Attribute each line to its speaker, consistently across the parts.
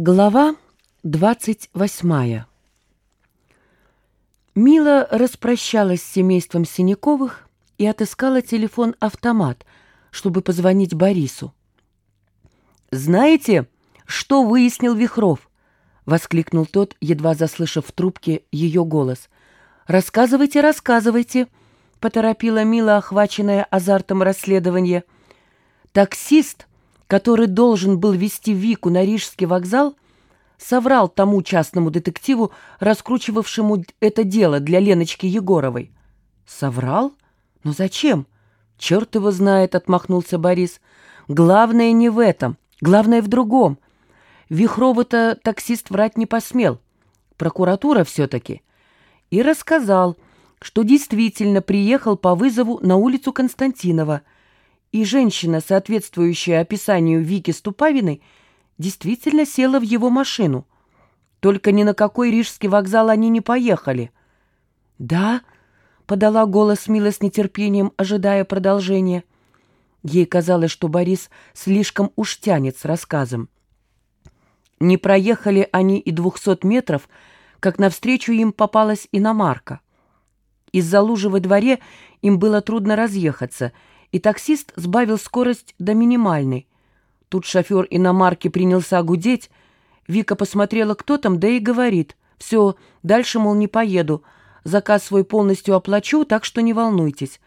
Speaker 1: Глава двадцать восьмая Мила распрощалась с семейством Синяковых и отыскала телефон-автомат, чтобы позвонить Борису. «Знаете, что выяснил Вихров?» — воскликнул тот, едва заслышав в трубке ее голос. «Рассказывайте, рассказывайте», — поторопила Мила, охваченная азартом расследования. «Таксист который должен был вести Вику на Рижский вокзал, соврал тому частному детективу, раскручивавшему это дело для Леночки Егоровой. «Соврал? Но зачем?» «Черт его знает», — отмахнулся Борис. «Главное не в этом, главное в другом. Вихрову-то таксист врать не посмел. Прокуратура все-таки». И рассказал, что действительно приехал по вызову на улицу Константинова — и женщина, соответствующая описанию Вики Ступавиной, действительно села в его машину. Только ни на какой рижский вокзал они не поехали. «Да?» — подала голос Мила с нетерпением, ожидая продолжения. Ей казалось, что Борис слишком уж тянет с рассказом. Не проехали они и двухсот метров, как навстречу им попалась иномарка. Из-за лужи во дворе им было трудно разъехаться — и таксист сбавил скорость до минимальной. Тут шофер иномарки принялся гудеть. Вика посмотрела, кто там, да и говорит. «Все, дальше, мол, не поеду. Заказ свой полностью оплачу, так что не волнуйтесь».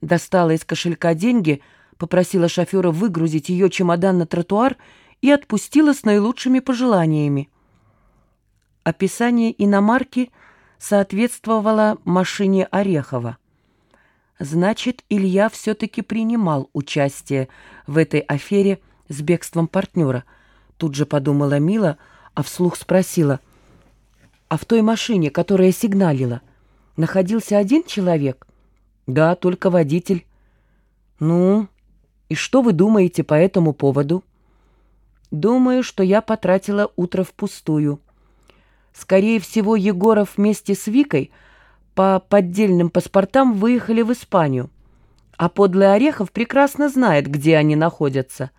Speaker 1: Достала из кошелька деньги, попросила шофера выгрузить ее чемодан на тротуар и отпустила с наилучшими пожеланиями. Описание иномарки соответствовало машине Орехова. Значит, Илья все-таки принимал участие в этой афере с бегством партнера. Тут же подумала Мила, а вслух спросила. «А в той машине, которая сигналила, находился один человек?» «Да, только водитель». «Ну, и что вы думаете по этому поводу?» «Думаю, что я потратила утро впустую. Скорее всего, Егоров вместе с Викой — по поддельным паспортам выехали в Испанию, а подлый Орехов прекрасно знает, где они находятся.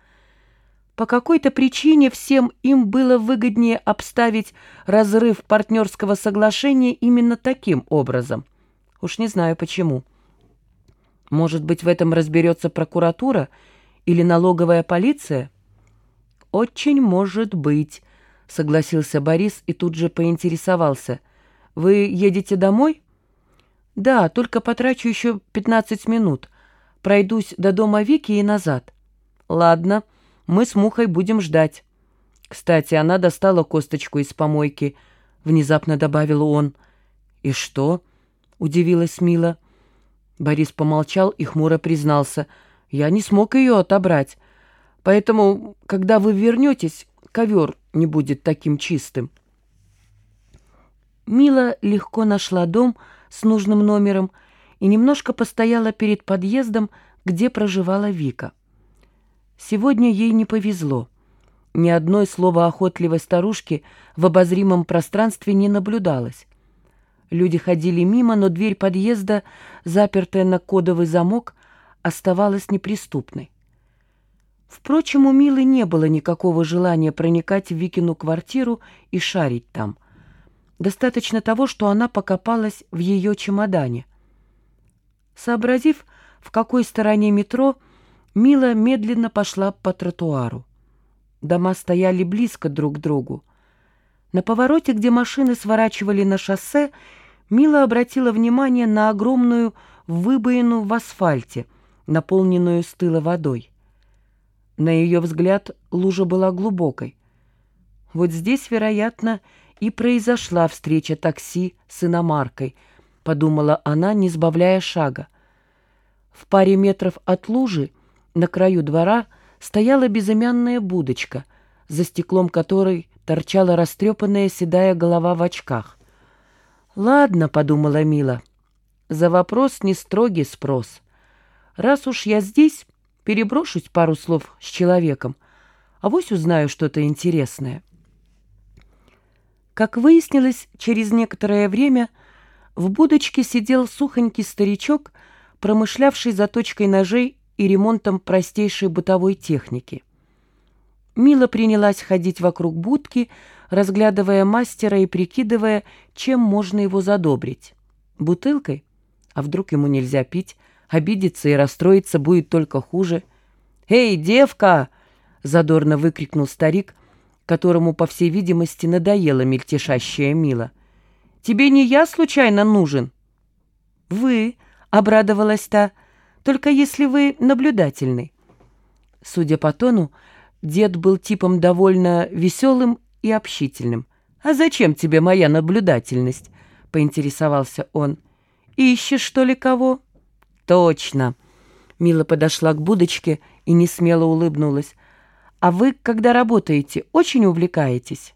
Speaker 1: По какой-то причине всем им было выгоднее обставить разрыв партнерского соглашения именно таким образом. Уж не знаю почему. Может быть, в этом разберется прокуратура или налоговая полиция? Очень может быть, согласился Борис и тут же поинтересовался. Вы едете домой? «Да, только потрачу еще пятнадцать минут. Пройдусь до дома Вики и назад». «Ладно, мы с Мухой будем ждать». «Кстати, она достала косточку из помойки», — внезапно добавил он. «И что?» — удивилась Мила. Борис помолчал и хмуро признался. «Я не смог ее отобрать. Поэтому, когда вы вернетесь, ковер не будет таким чистым». Мила легко нашла дом, — с нужным номером и немножко постояла перед подъездом, где проживала Вика. Сегодня ей не повезло. Ни одной слова охотливой старушки в обозримом пространстве не наблюдалось. Люди ходили мимо, но дверь подъезда, запертая на кодовый замок, оставалась неприступной. Впрочем, у Милы не было никакого желания проникать в Викину квартиру и шарить там — Достаточно того, что она покопалась в ее чемодане. Сообразив, в какой стороне метро, Мила медленно пошла по тротуару. Дома стояли близко друг к другу. На повороте, где машины сворачивали на шоссе, Мила обратила внимание на огромную выбоину в асфальте, наполненную с водой. На ее взгляд лужа была глубокой. Вот здесь, вероятно, произошла встреча такси с иномаркой, подумала она, не сбавляя шага. В паре метров от лужи на краю двора стояла безымянная будочка, за стеклом которой торчала растрепанная седая голова в очках. «Ладно», — подумала Мила, — «за вопрос не строгий спрос. Раз уж я здесь, переброшусь пару слов с человеком, а вось узнаю что-то интересное». Как выяснилось, через некоторое время в будочке сидел сухонький старичок, промышлявший заточкой ножей и ремонтом простейшей бытовой техники. Мила принялась ходить вокруг будки, разглядывая мастера и прикидывая, чем можно его задобрить. Бутылкой? А вдруг ему нельзя пить? Обидеться и расстроиться будет только хуже. «Эй, девка!» — задорно выкрикнул старик, которому, по всей видимости, надоела мельтешащая Мила. «Тебе не я случайно нужен?» «Вы», — обрадовалась та, — «только если вы наблюдательный». Судя по тону, дед был типом довольно веселым и общительным. «А зачем тебе моя наблюдательность?» — поинтересовался он. «Ищешь, что ли, кого?» «Точно!» Мила подошла к будочке и несмело улыбнулась. «А вы, когда работаете, очень увлекаетесь?»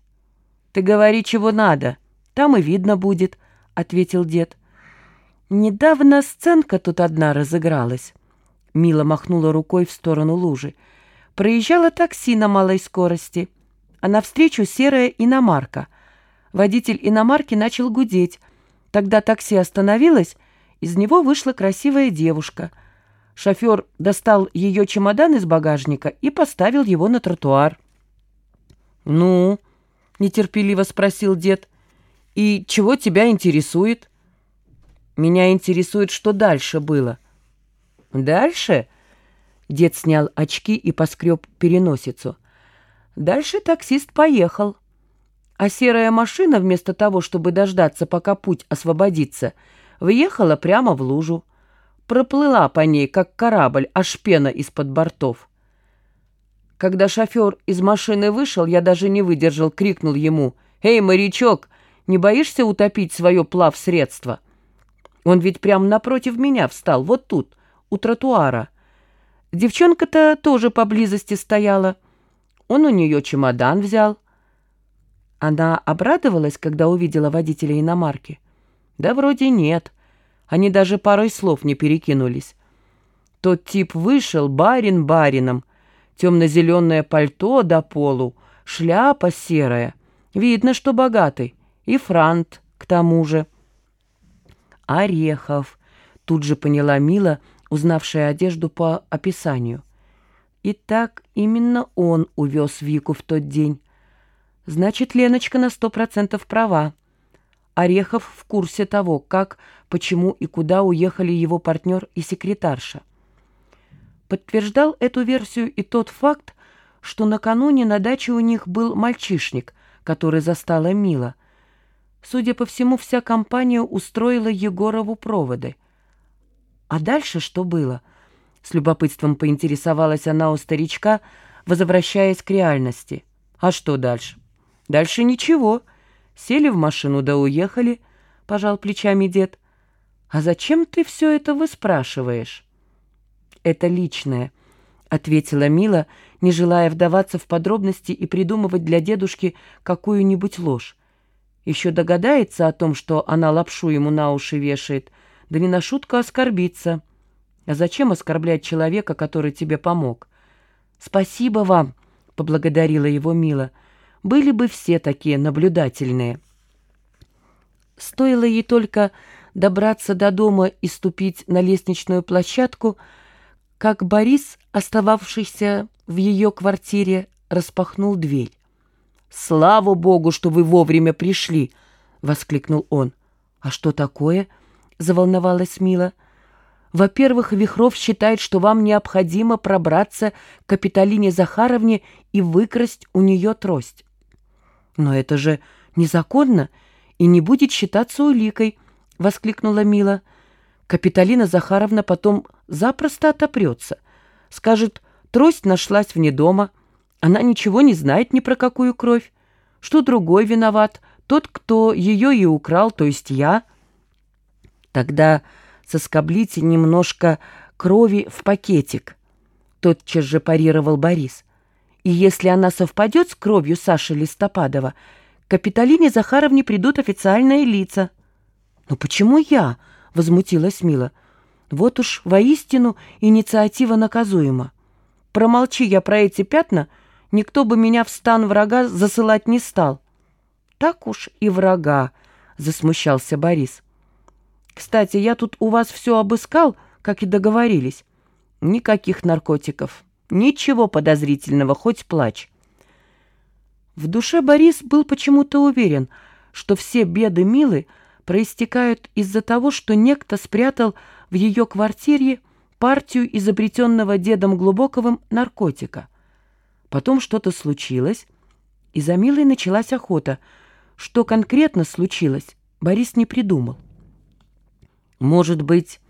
Speaker 1: «Ты говори, чего надо, там и видно будет», — ответил дед. «Недавно сценка тут одна разыгралась». Мила махнула рукой в сторону лужи. Проезжало такси на малой скорости, а навстречу серая иномарка. Водитель иномарки начал гудеть. Тогда такси остановилось, из него вышла красивая девушка. Шофер достал ее чемодан из багажника и поставил его на тротуар. «Ну?» — нетерпеливо спросил дед. «И чего тебя интересует?» «Меня интересует, что дальше было». «Дальше?» Дед снял очки и поскреб переносицу. Дальше таксист поехал. А серая машина, вместо того, чтобы дождаться, пока путь освободится, въехала прямо в лужу. Проплыла по ней, как корабль, аж пена из-под бортов. Когда шофер из машины вышел, я даже не выдержал, крикнул ему «Эй, морячок, не боишься утопить свое плавсредство?» Он ведь прямо напротив меня встал, вот тут, у тротуара. Девчонка-то тоже поблизости стояла. Он у нее чемодан взял. Она обрадовалась, когда увидела водителя иномарки? Да вроде нет. Они даже парой слов не перекинулись. Тот тип вышел барин барином. Темно-зеленое пальто до полу, шляпа серая. Видно, что богатый. И франт к тому же. Орехов, тут же поняла Мила, — узнавшая одежду по описанию. Итак, именно он увез Вику в тот день. Значит, Леночка на сто процентов права. Орехов в курсе того, как, почему и куда уехали его партнер и секретарша. Подтверждал эту версию и тот факт, что накануне на даче у них был мальчишник, который застала Мила. Судя по всему, вся компания устроила Егорову проводы — а дальше что было? С любопытством поинтересовалась она у старичка, возвращаясь к реальности. А что дальше? Дальше ничего. Сели в машину да уехали, пожал плечами дед. А зачем ты все это выспрашиваешь? Это личное, ответила Мила, не желая вдаваться в подробности и придумывать для дедушки какую-нибудь ложь. Еще догадается о том, что она лапшу ему на уши вешает — да не на шутку оскорбиться. А зачем оскорблять человека, который тебе помог? Спасибо вам, — поблагодарила его Мила. Были бы все такие наблюдательные. Стоило ей только добраться до дома и ступить на лестничную площадку, как Борис, остававшийся в ее квартире, распахнул дверь. «Слава Богу, что вы вовремя пришли!» — воскликнул он. «А что такое?» — заволновалась Мила. «Во-первых, Вихров считает, что вам необходимо пробраться к Капитолине Захаровне и выкрасть у нее трость». «Но это же незаконно и не будет считаться уликой», — воскликнула Мила. «Капитолина Захаровна потом запросто отопрется. Скажет, трость нашлась вне дома. Она ничего не знает ни про какую кровь. Что другой виноват? Тот, кто ее и украл, то есть я». Тогда соскоблите немножко крови в пакетик. Тотчас же парировал Борис. И если она совпадет с кровью Саши Листопадова, к Капитолине Захаровне придут официальные лица. «Но почему я?» — возмутилась Мила. «Вот уж воистину инициатива наказуема. Промолчи я про эти пятна, никто бы меня в стан врага засылать не стал». «Так уж и врага», — засмущался Борис. Кстати, я тут у вас все обыскал, как и договорились. Никаких наркотиков. Ничего подозрительного, хоть плачь. В душе Борис был почему-то уверен, что все беды Милы проистекают из-за того, что некто спрятал в ее квартире партию изобретенного дедом Глубоковым наркотика. Потом что-то случилось, и за Милой началась охота. Что конкретно случилось, Борис не придумал. «Может быть,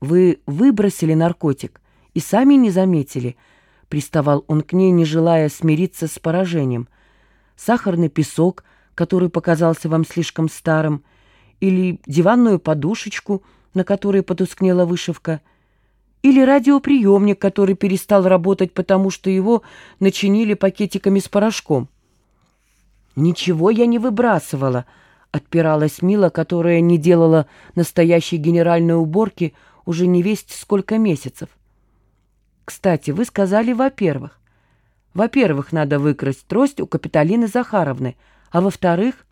Speaker 1: вы выбросили наркотик и сами не заметили?» — приставал он к ней, не желая смириться с поражением. «Сахарный песок, который показался вам слишком старым, или диванную подушечку, на которой потускнела вышивка, или радиоприемник, который перестал работать, потому что его начинили пакетиками с порошком». «Ничего я не выбрасывала», — отпиралась Мила, которая не делала настоящей генеральной уборки уже не весть сколько месяцев. «Кстати, вы сказали «во-первых». Во-первых, надо выкрасть трость у Капиталины Захаровны, а во-вторых,